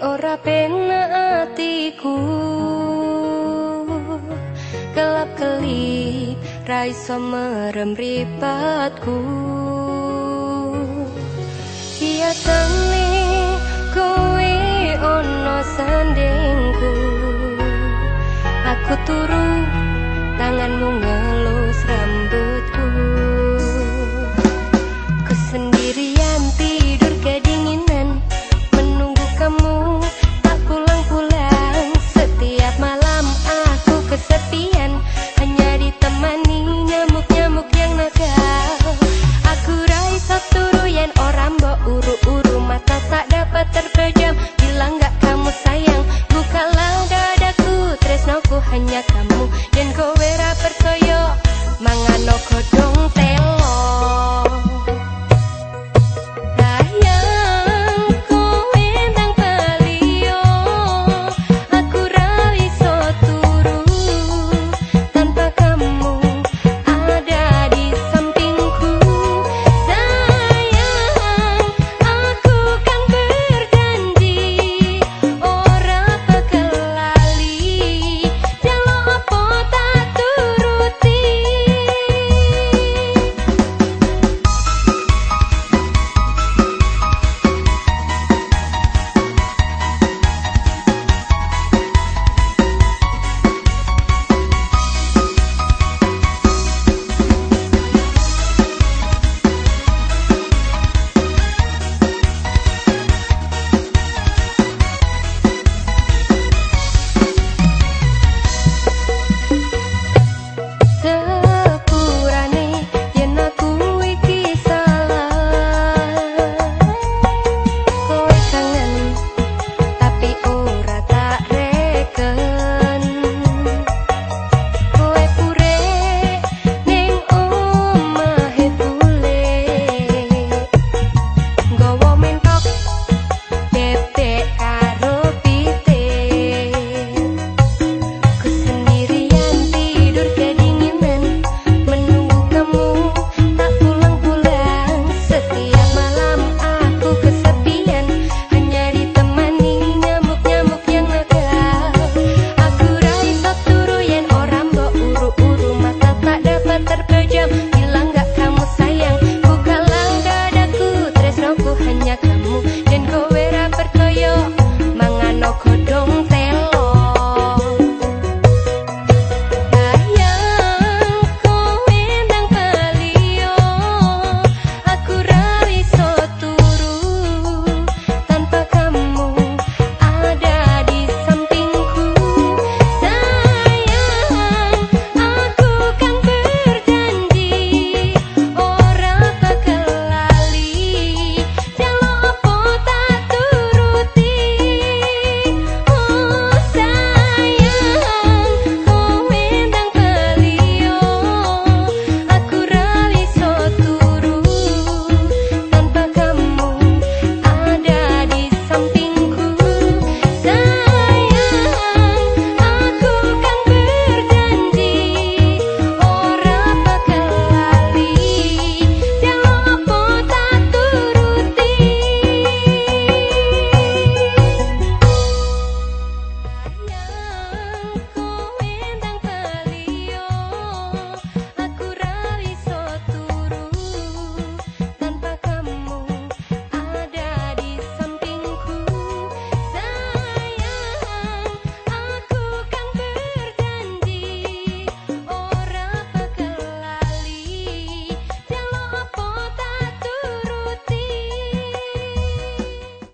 ora penak atiku. Gelap kelip rai merem ripatku. Kiateng